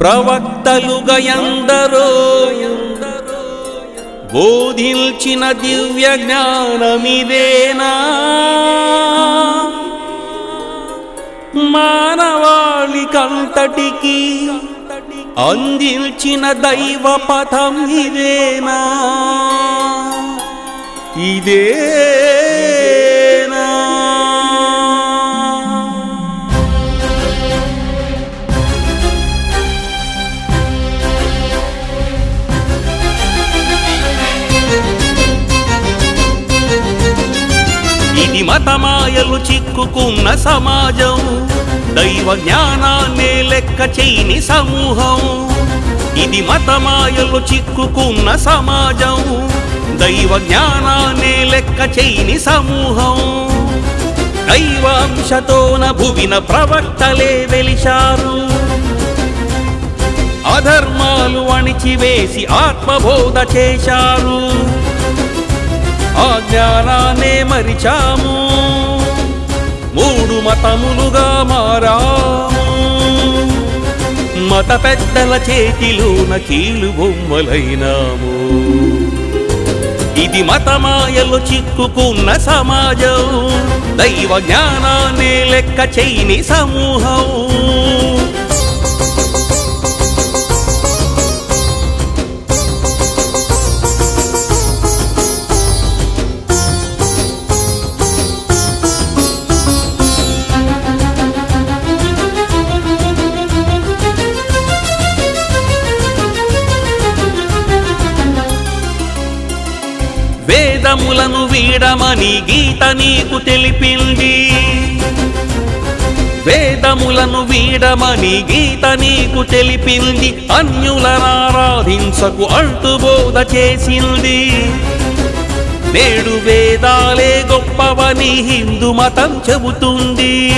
ప్రవక్తలుగా ఎందరో బోధించిన దివ్య జ్ఞానమిదేనా మానవాళి కంతటికి అందించిన దైవ పథం ఇదేనా? ఇదే మతమాయలు చిక్కుకున్న సమాజం దైవ జ్ఞానాన్నే లెక్క చేయని సమూహం. ఇది మతమాయలు చిక్కుకున్న సమాజం దైవ జ్ఞానాన్నే లెక్క చేయని సమూహం. దైవాంశతోన భువిన ప్రవక్తలే వెలిశారు. అధర్మాలు అణిచివేసి ఆత్మబోధ చేశారు. ఆ జ్ఞానాన్ని మరిచాము. మూడు మతములుగా మారాము. మత పెద్దల చేతిలోన కీలు బొమ్మలైనాము. ఇది మతమాయలు చిక్కుకున్న సమాజం. దైవ జ్ఞానాన్ని లెక్క చేయని సమూహం. వేదములను వీడమని గీత నీకు తెలిపింది. వేదములను వీడమని గీత నీకు తెలిపింది. అన్యులనారాధించకు అంటూ బోధ చేసింది. నేడు వేదాలే గొప్పవని హిందూ మతం చెబుతుంది.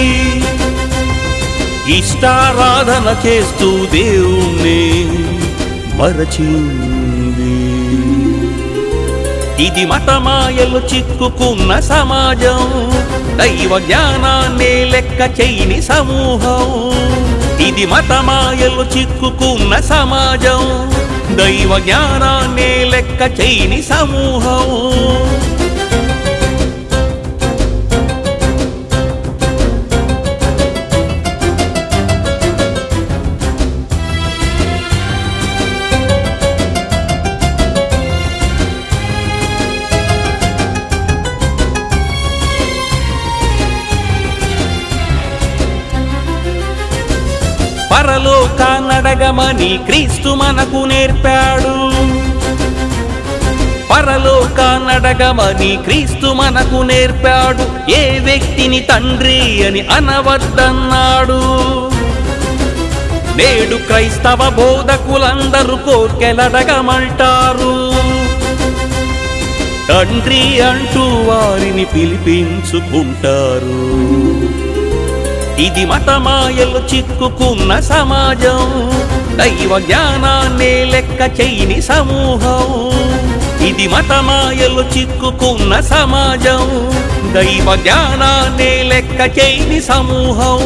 ఇష్టారాధన చేస్తూ దేవుణ్ణి మరచింది ఇది మతమాయలు చిక్కుకున్న సమాజం. దైవ జ్ఞానాన్నే లెక్క చేయని సమూహం. ఇది మతమాయలు చిక్కుకున్న సమాజం. దైవ జ్ఞానాన్నే లెక్క చేయని సమూహం. పరలోకాన్నడగమని క్రీస్తు మనకు నేర్పాడు. పరలోకాన్నడగమని క్రీస్తు మనకు నేర్పాడు. ఏ వ్యక్తిని తండ్రి అని అనవద్దన్నాడు. నేడు క్రైస్తవ బోధకులందరూ కోర్కెలడగమంటారు. తండ్రి అంటూ వారిని పిలిపించుకుంటారు. ఇది మతమాయలు చిక్కుకున్న సమాజం. దైవ జ్ఞానాన్నే లెక్క చేయని సమూహం. ఇది మతమాయలు చిక్కుకున్న సమాజం. దైవ జ్ఞానాన్నే లెక్క చేయని సమూహం.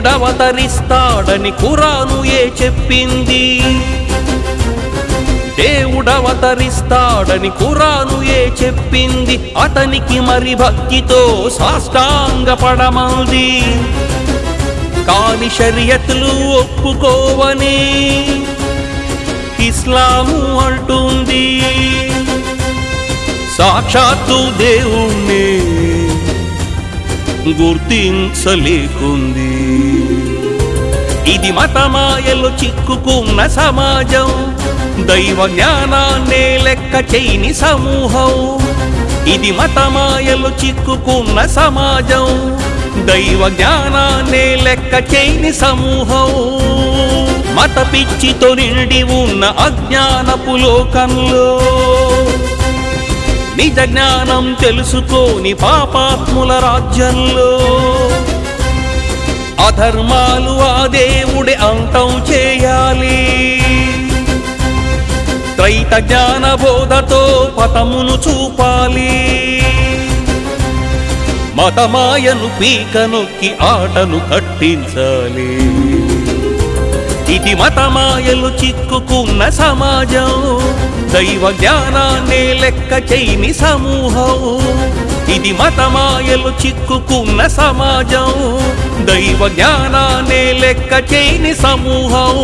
దేవుడవతరిస్తాడని కురాను ఏ చెప్పింది? దేవుడవతరిస్తాడని కురాను ఏ చెప్పింది? అతనికి మరి భక్తితో సాష్టాంగపడమంది. కాని షరియతులు ఒప్పుకోవని ఇస్లాము అంటుంది. సాక్షాత్తు దేవుణ్ణి గుర్తించలేకుంది. ఇది మతమాయలు చిక్కుకున్న సమాజం. దైవ జ్ఞానాన్నే లెక్క చేయని సమూహం. ఇది మతమాయలు చిక్కుకున్న సమాజం. దైవ జ్ఞానాన్నే లెక్క చేయని సమూహం. మత పిచ్చితో నిండి ఉన్న అజ్ఞానపు లోకంలో నిజ జ్ఞానం తెలుసుకోని పాపాత్ముల రాజ్యంలో. అధర్మాలు అదే అంతం చేయాలి. త్రైత జ్ఞాన బోధతో పతమును చూపాలి. మతమాయను పీక నొక్కి ఆటను కట్టించాలి. ఇది మతమాయలు చిక్కుకున్న సమాజం. దైవ జ్ఞానాన్నే లెక్క చేయని సమూహం. ఇది మతమాయలు చిక్కుకున్న సమాజం. దైవ జ్ఞానాన్ని లెక్క చేయని సమూహం.